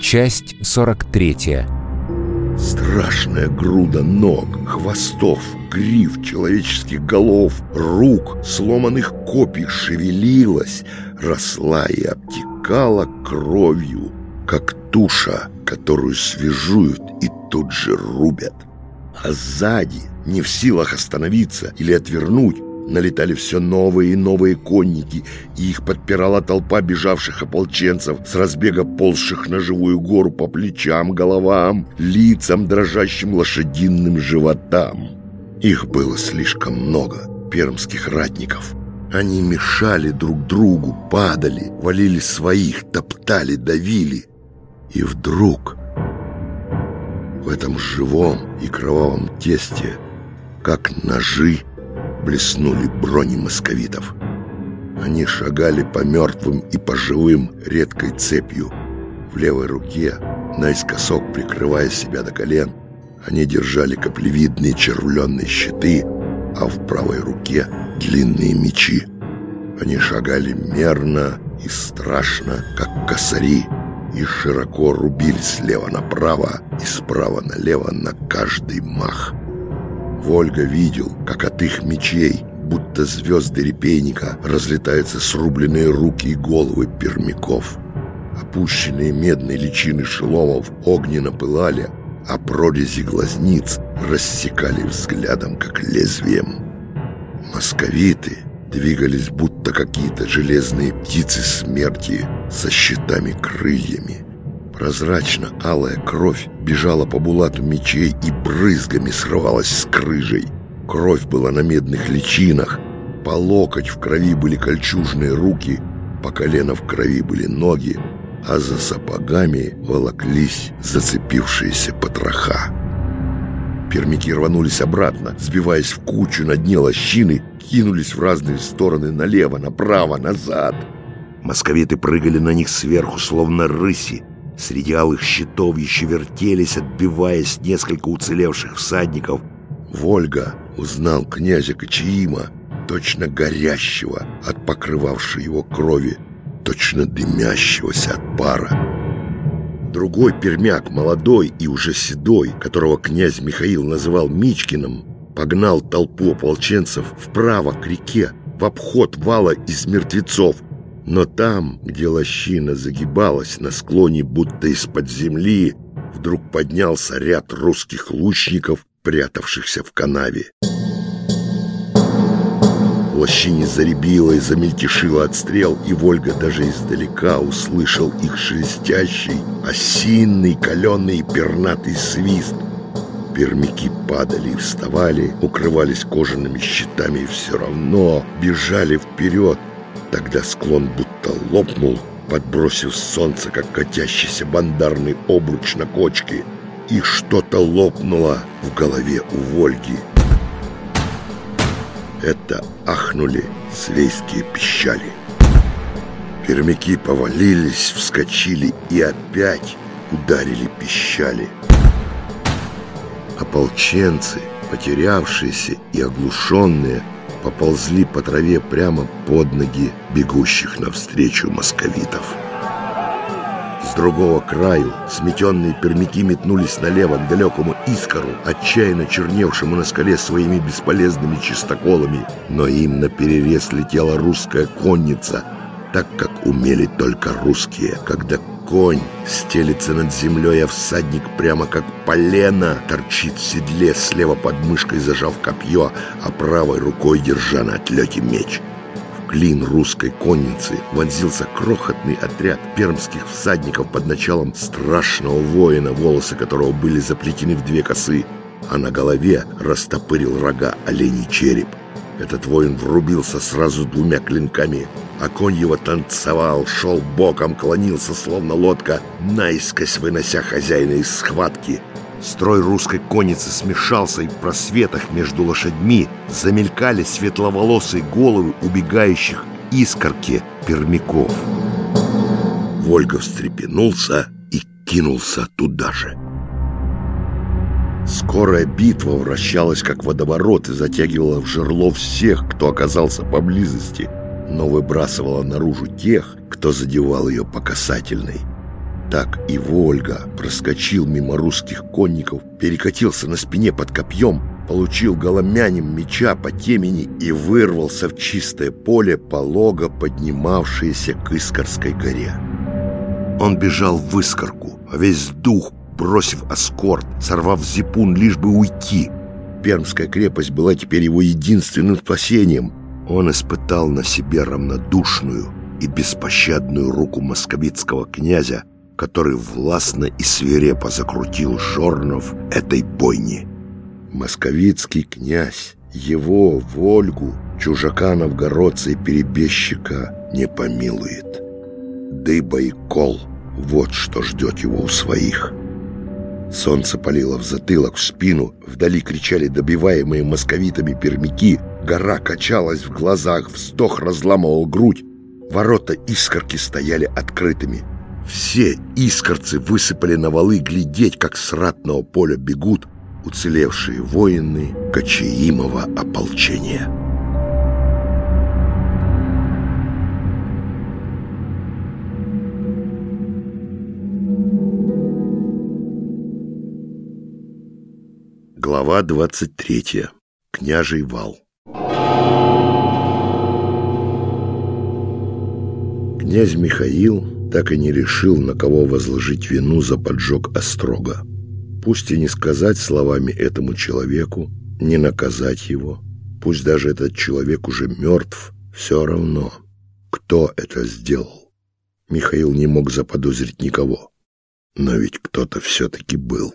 Часть 43 Страшная груда ног, хвостов, гриф человеческих голов, рук, сломанных копий шевелилась, росла и обтекала кровью, как туша, которую свяжуют и тут же рубят. А сзади, не в силах остановиться или отвернуть, Налетали все новые и новые конники, и их подпирала толпа бежавших ополченцев, с разбега ползших на живую гору по плечам, головам, лицам, дрожащим лошадиным животам. Их было слишком много, пермских ратников. Они мешали друг другу, падали, валили своих, топтали, давили. И вдруг в этом живом и кровавом тесте, как ножи, блеснули брони московитов. Они шагали по мертвым и по живым редкой цепью. В левой руке, наискосок прикрывая себя до колен, они держали каплевидные червленные щиты, а в правой руке длинные мечи. Они шагали мерно и страшно, как косари, и широко рубили слева направо и справа налево на каждый мах. Вольга видел, как от их мечей, будто звезды репейника, разлетаются срубленные руки и головы пермяков. Опущенные медные личины шеломов огненно пылали, а прорези глазниц рассекали взглядом, как лезвием. Московиты двигались, будто какие-то железные птицы смерти со щитами-крыльями. Прозрачно-алая кровь бежала по булату мечей и брызгами срывалась с крыжей. Кровь была на медных личинах, по локоть в крови были кольчужные руки, по колено в крови были ноги, а за сапогами волоклись зацепившиеся потроха. Пермики рванулись обратно, сбиваясь в кучу на дне лощины, кинулись в разные стороны, налево, направо, назад. Московиты прыгали на них сверху, словно рыси, Среди алых щитов еще вертелись, отбиваясь несколько уцелевших всадников. Вольга узнал князя Кочаима, точно горящего от покрывавшей его крови, точно дымящегося от пара. Другой пермяк, молодой и уже седой, которого князь Михаил называл Мичкиным, погнал толпу ополченцев вправо к реке, в обход вала из мертвецов, но там, где лощина загибалась на склоне будто из-под земли, вдруг поднялся ряд русских лучников, прятавшихся в канаве. Лощине заребило и замельтешило отстрел, и Вольга даже издалека услышал их шелестящий, осинный, каленый пернатый свист. Пермяки падали и вставали, укрывались кожаными щитами и все равно бежали вперед, Тогда склон будто лопнул, подбросив солнце, как катящийся бандарный обруч на кочке, и что-то лопнуло в голове у Вольги. Это ахнули свейские пищали. Пермяки повалились, вскочили и опять ударили пищали. Ополченцы, потерявшиеся и оглушенные, поползли по траве прямо под ноги бегущих навстречу московитов. С другого краю сметенные пермяки метнулись налево к далекому искору, отчаянно черневшему на скале своими бесполезными чистоколами, но им наперерез летела русская конница, так как умели только русские, когда конь стелится над землей, а всадник прямо как полено торчит в седле, слева под мышкой зажав копье, а правой рукой держа на отлете меч. В клин русской конницы вонзился крохотный отряд пермских всадников под началом страшного воина, волосы которого были заплетены в две косы, а на голове растопырил рога оленей череп. Этот воин врубился сразу двумя клинками, а конь его танцевал, шел боком, клонился, словно лодка, наискось вынося хозяина из схватки. Строй русской конницы смешался, и в просветах между лошадьми замелькали светловолосые головы убегающих искорки пермяков. Вольга встрепенулся и кинулся туда же. Скорая битва вращалась как водоворот и затягивала в жерло всех, кто оказался поблизости, но выбрасывала наружу тех, кто задевал ее по касательной. Так и Вольга проскочил мимо русских конников, перекатился на спине под копьем, получил голомянем меча по темени и вырвался в чистое поле, полого поднимавшееся к Искорской горе. Он бежал в Искорку, а весь дух, бросив оскорт, сорвав зипун, лишь бы уйти. Пермская крепость была теперь его единственным спасением. Он испытал на себе равнодушную и беспощадную руку московицкого князя, который властно и свирепо закрутил жорнов этой бойни. Московицкий князь, его, Вольгу, чужака новгородца и перебежчика не помилует. Дыба и кол — вот что ждет его у своих. Солнце палило в затылок, в спину, вдали кричали добиваемые московитами пермяки, гора качалась в глазах, вздох разламывал грудь, ворота искорки стояли открытыми. Все искорцы высыпали на валы глядеть, как с ратного поля бегут уцелевшие воины Кочеимова ополчения. Глава 23. Княжий вал. Князь Михаил так и не решил, на кого возложить вину за поджог Острога. Пусть и не сказать словами этому человеку, не наказать его, пусть даже этот человек уже мертв, все равно, кто это сделал. Михаил не мог заподозрить никого, но ведь кто-то все-таки был.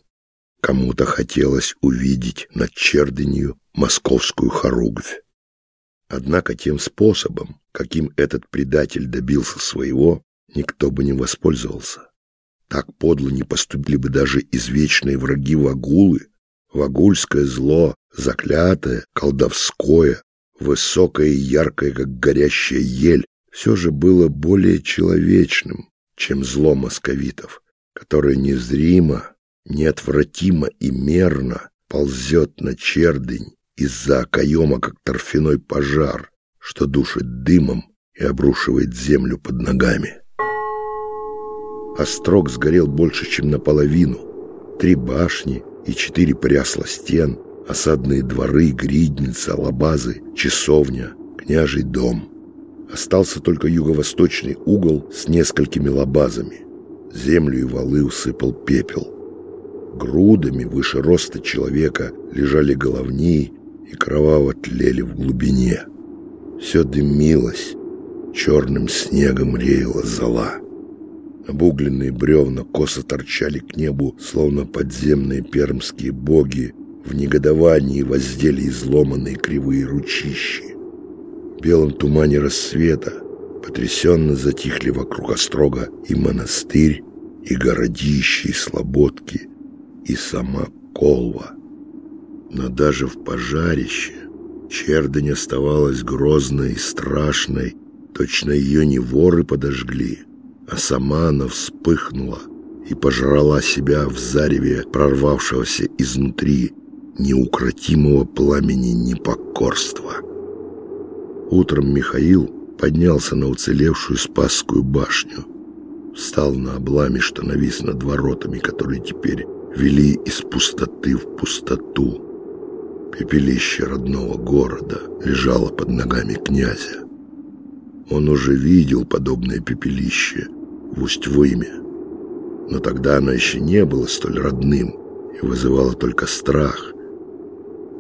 Кому-то хотелось увидеть над черденью московскую хоругвь. Однако тем способом, каким этот предатель добился своего, никто бы не воспользовался. Так подло не поступили бы даже извечные враги Вагулы. Вагульское зло, заклятое, колдовское, высокое и яркое, как горящая ель, все же было более человечным, чем зло московитов, которое незримо, неотвратимо и мерно ползет на чердень из-за окоема, как торфяной пожар, что душит дымом и обрушивает землю под ногами. Острог сгорел больше, чем наполовину. Три башни и четыре прясла стен, осадные дворы, гридница, лабазы, часовня, княжий дом. Остался только юго-восточный угол с несколькими лабазами. Землю и валы усыпал пепел. Грудами выше роста человека лежали головни и кроваво тлели в глубине. Все дымилось, черным снегом реяла зола. Обугленные бревна косо торчали к небу, словно подземные пермские боги, в негодовании воздели изломанные кривые ручищи. В белом тумане рассвета потрясенно затихли вокруг острога и монастырь, и городища, и слободки, и сама Колва. Но даже в пожарище чердань оставалась грозной и страшной, точно ее не воры подожгли, а сама она вспыхнула и пожрала себя в зареве прорвавшегося изнутри неукротимого пламени непокорства. Утром Михаил поднялся на уцелевшую Спасскую башню, встал на обламе, что навис над воротами, которые теперь вели из пустоты в пустоту. Пепелище родного города лежало под ногами князя. Он уже видел подобное пепелище в Усть-Выме. Но тогда оно еще не было столь родным и вызывало только страх.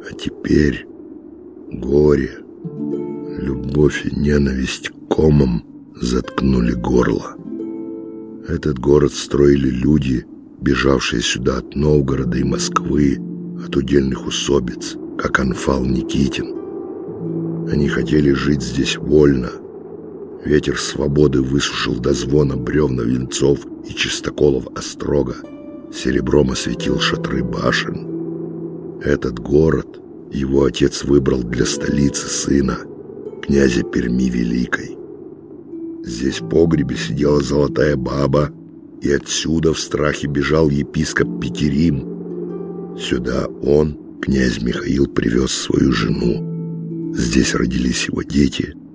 А теперь горе, любовь и ненависть комом заткнули горло. Этот город строили люди, бежавшие сюда от Новгорода и Москвы, от удельных усобиц, как Анфал Никитин. Они хотели жить здесь вольно – Ветер свободы высушил до звона бревна венцов и чистоколов острога. Серебром осветил шатры башен. Этот город его отец выбрал для столицы сына, князя Перми Великой. Здесь в погребе сидела золотая баба, и отсюда в страхе бежал епископ Петерим. Сюда он, князь Михаил, привез свою жену. Здесь родились его дети –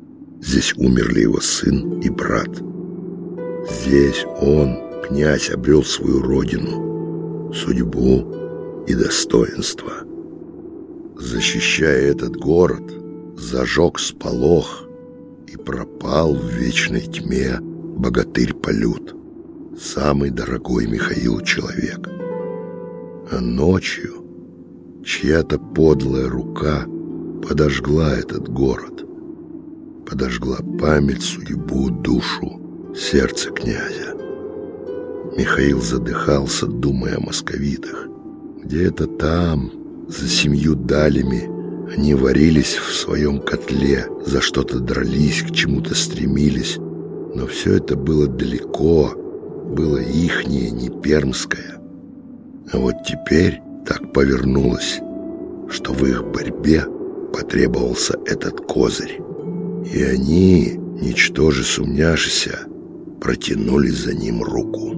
Здесь умерли его сын и брат. Здесь он, князь обрел свою родину, судьбу и достоинство. Защищая этот город, зажег сполох и пропал в вечной тьме богатырь Полют, самый дорогой Михаил человек. А ночью чья-то подлая рука подожгла этот город, подожгла память, судьбу, душу, сердце князя. Михаил задыхался, думая о московитах. Где-то там, за семью далями, они варились в своем котле, за что-то дрались, к чему-то стремились. Но все это было далеко, было ихнее, не пермское. А вот теперь так повернулось, что в их борьбе потребовался этот козырь. И они, ничтоже сумняшися, протянули за ним руку.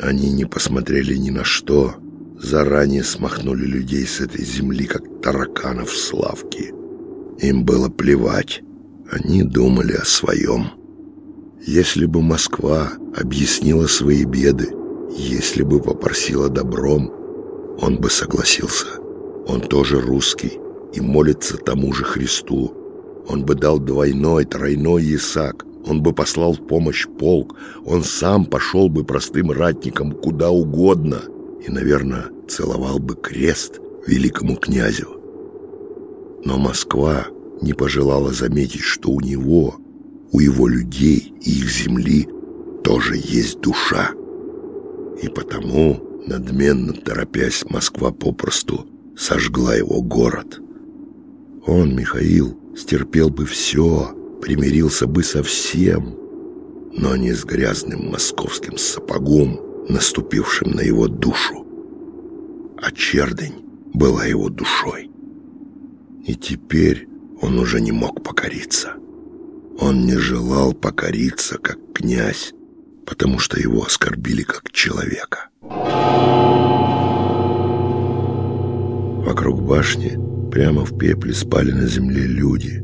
Они не посмотрели ни на что, заранее смахнули людей с этой земли, как тараканов с лавки. Им было плевать, они думали о своем. Если бы Москва объяснила свои беды, если бы попросила добром, он бы согласился. Он тоже русский и молится тому же Христу. Он бы дал двойной, тройной Исаак. Он бы послал в помощь полк. Он сам пошел бы простым ратником куда угодно. И, наверное, целовал бы крест великому князю. Но Москва не пожелала заметить, что у него, у его людей и их земли тоже есть душа. И потому, надменно торопясь, Москва попросту сожгла его город. Он, Михаил, стерпел бы все, примирился бы со всем, но не с грязным московским сапогом, наступившим на его душу. А чердень была его душой. И теперь он уже не мог покориться. Он не желал покориться, как князь, потому что его оскорбили как человека. Вокруг башни прямо в пепле спали на земле люди.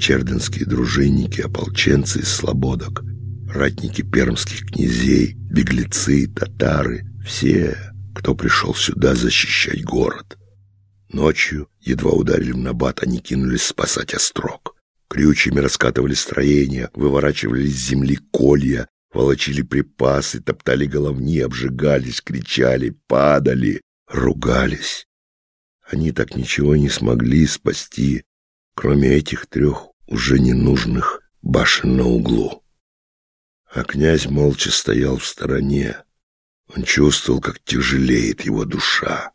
Черденские дружинники, ополченцы из слободок, ратники пермских князей, беглецы, татары, все, кто пришел сюда защищать город. Ночью, едва ударили в набат, они кинулись спасать острог. Крючьями раскатывали строения, выворачивали из земли колья, волочили припасы, топтали головни, обжигались, кричали, падали, ругались. Они так ничего не смогли спасти, кроме этих трех уже ненужных башен на углу. А князь молча стоял в стороне. Он чувствовал, как тяжелеет его душа.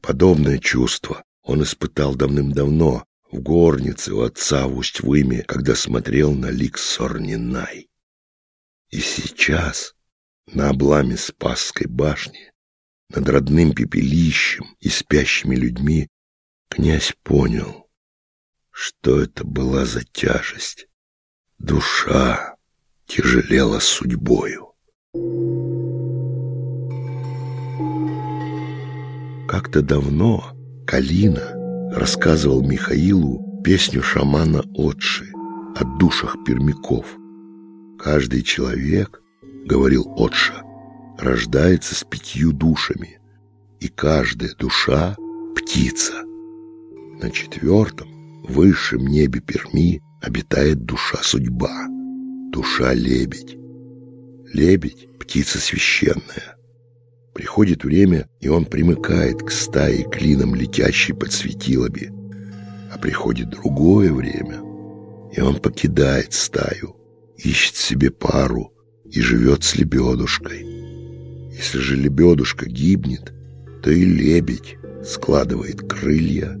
Подобное чувство он испытал давным-давно в горнице у отца в Усть-Выме, когда смотрел на лик Сорнинай. И сейчас на обламе Спасской башни, над родным пепелищем и спящими людьми, князь понял, что это была за тяжесть. Душа тяжелела судьбою. Как-то давно Калина рассказывал Михаилу песню шамана Отши о душах пермяков – Каждый человек, говорил Отша, рождается с пятью душами, и каждая душа — птица. На четвертом, высшем небе Перми обитает душа-судьба, душа-лебедь. Лебедь — птица священная. Приходит время, и он примыкает к стае клином летящей под светилами. А приходит другое время, и он покидает стаю, ищет себе пару и живет с лебедушкой. Если же лебедушка гибнет, то и лебедь складывает крылья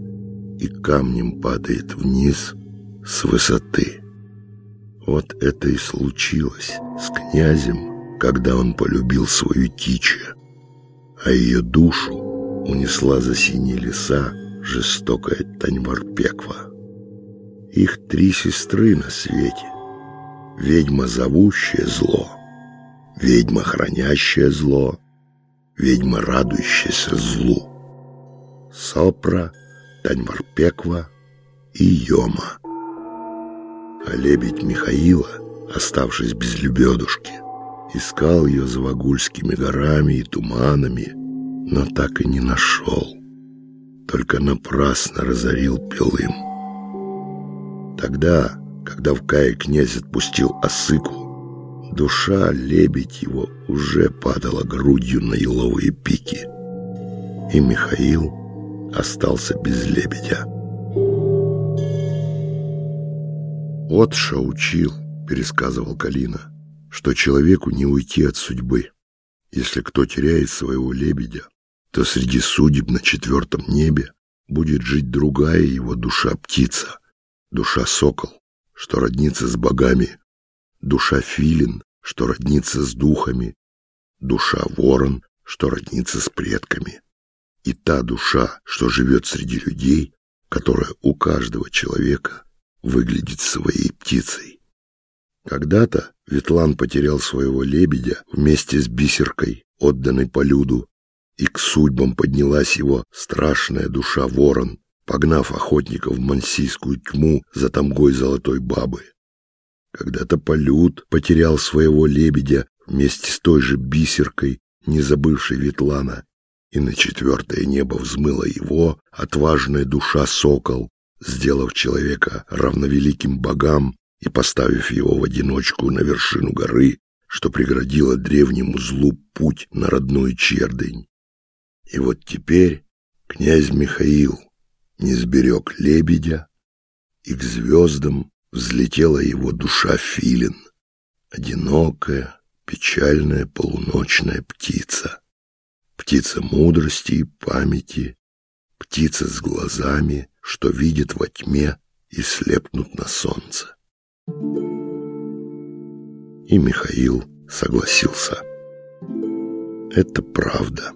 и камнем падает вниз с высоты. Вот это и случилось с князем, когда он полюбил свою тича, а ее душу унесла за синие леса жестокая Таньмар-Пеква. Их три сестры на свете, ведьма, зовущая зло, ведьма, хранящая зло, ведьма, радующаяся злу, Сопра, Таньмарпеква и Йома. А лебедь Михаила оставшись без лебедушки. Искал ее за Вагульскими горами и туманами, но так и не нашел. Только напрасно разорил пилым. Тогда, когда в Кае князь отпустил осыку, душа, лебедь его, уже падала грудью на еловые пики. И Михаил остался без лебедя. «Отша учил», — пересказывал Калина, «что человеку не уйти от судьбы. Если кто теряет своего лебедя, то среди судеб на четвертом небе будет жить другая его душа-птица, душа-сокол, что роднится с богами, душа-филин, что роднится с духами, душа-ворон, что роднится с предками. И та душа, что живет среди людей, которая у каждого человека выглядит своей птицей. Когда-то Ветлан потерял своего лебедя вместе с бисеркой, отданной по люду, и к судьбам поднялась его страшная душа ворон, погнав охотников в мансийскую тьму за тамгой золотой бабы. Когда-то полют потерял своего лебедя вместе с той же бисеркой, не забывшей Ветлана, и на четвертое небо взмыла его отважная душа сокол, сделав человека равновеликим богам и поставив его в одиночку на вершину горы, что преградило древнему злу путь на родной чердень. И вот теперь князь Михаил не сберег лебедя, и к звездам взлетела его душа филин, одинокая, печальная полуночная птица, птица мудрости и памяти, птица с глазами, что видит во тьме и слепнут на солнце. И Михаил согласился. Это правда.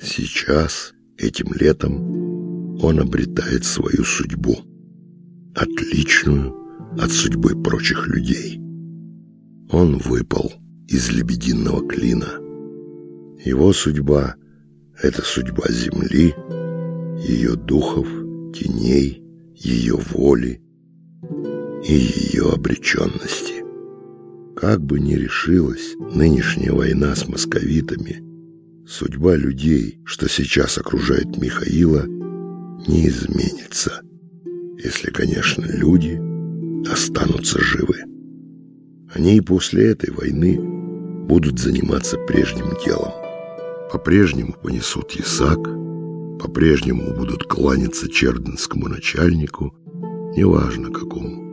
Сейчас, этим летом, он обретает свою судьбу, отличную от судьбы прочих людей. Он выпал из лебединого клина. Его судьба — это судьба земли, ее духов, теней, ее воли и ее обреченности. Как бы ни решилась нынешняя война с московитами — Судьба людей, что сейчас окружает Михаила, не изменится, если, конечно, люди останутся живы. Они и после этой войны будут заниматься прежним делом. По-прежнему понесут ясак, по-прежнему будут кланяться черденскому начальнику, неважно какому,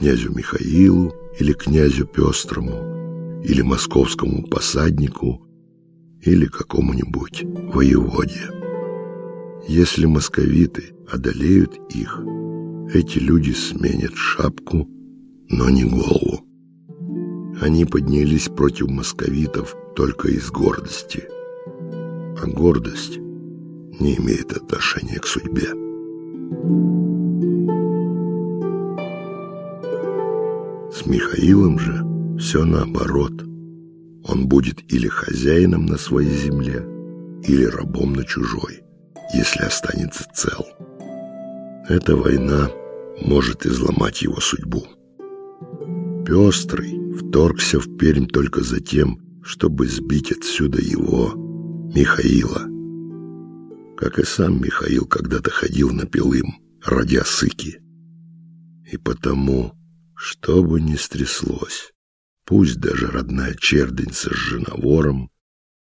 князю Михаилу или князю Пестрому, или московскому посаднику, или какому-нибудь воеводе. Если московиты одолеют их, эти люди сменят шапку, но не голову. Они поднялись против московитов только из гордости. А гордость не имеет отношения к судьбе. С Михаилом же все наоборот – он будет или хозяином на своей земле, или рабом на чужой, если останется цел. Эта война может изломать его судьбу. Пестрый вторгся в Пермь только за тем, чтобы сбить отсюда его, Михаила. Как и сам Михаил когда-то ходил на Пилым ради осыки. И потому, что бы ни стряслось, Пусть даже родная чердень сожжена вором,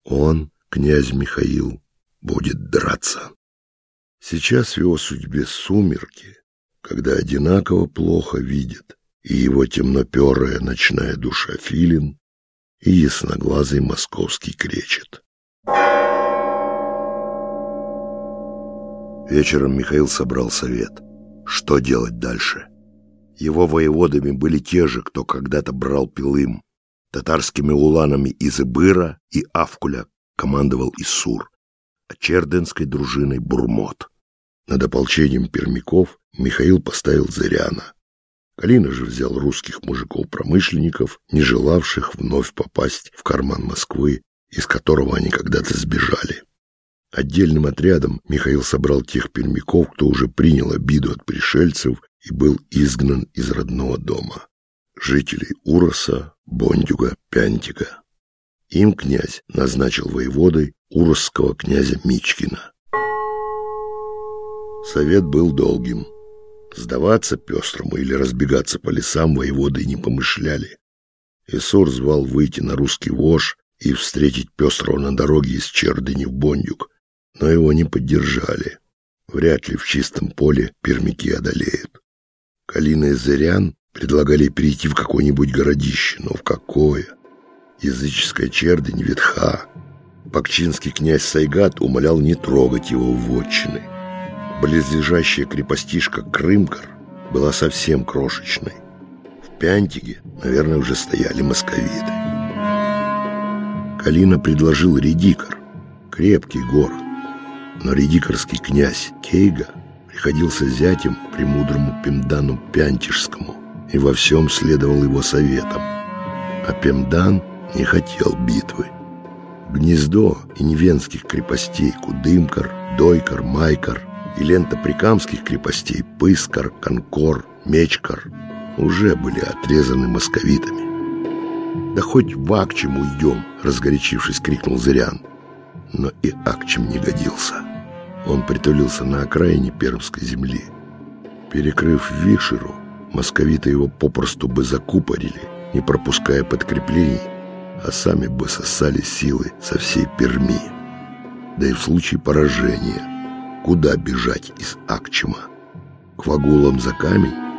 он, князь Михаил, будет драться. Сейчас в его судьбе сумерки, когда одинаково плохо видит и его темноперая ночная душа филин, и ясноглазый московский кречет. Вечером Михаил собрал совет. Что делать дальше? Его воеводами были те же, кто когда-то брал Пилым. Татарскими уланами из Ибыра и Авкуля командовал Исур, а черденской дружиной Бурмот. Над ополчением пермяков Михаил поставил Зыряна. Калина же взял русских мужиков-промышленников, не желавших вновь попасть в карман Москвы, из которого они когда-то сбежали. Отдельным отрядом Михаил собрал тех пермяков, кто уже принял обиду от пришельцев и был изгнан из родного дома. жителей Уроса, Бондюга, Пянтика. Им князь назначил воеводой уросского князя Мичкина. Совет был долгим. Сдаваться пестрому или разбегаться по лесам воеводы не помышляли. Исур звал выйти на русский вож и встретить пестрого на дороге из Чердыни в Бондюг, но его не поддержали. Вряд ли в чистом поле пермяки одолеют. Калина и Зырян предлагали перейти в какое-нибудь городище, но в какое? Языческая Чердынь ветха. Пакчинский князь Сайгат умолял не трогать его вотчины. Близлежащая крепостишка Крымкар была совсем крошечной. В Пянтиге, наверное, уже стояли московиты. Калина предложил Редикар, крепкий город. Но редикарский князь Кейга приходился зятем премудрому Пемдану Пянтишскому и во всем следовал его советам. А Пемдан не хотел битвы. Гнездо инвенских крепостей Кудымкар, Дойкар, Майкар и лента прикамских крепостей Пыскар, Конкор, Мечкар уже были отрезаны московитами. «Да хоть в Акчем уйдем!» — разгорячившись, крикнул Зырян но и Акчем не годился. Он притулился на окраине Пермской земли. Перекрыв Вишеру, московиты его попросту бы закупорили, не пропуская подкреплений, а сами бы сосали силы со всей Перми. Да и в случае поражения, куда бежать из Акчема? К вагулам за камень?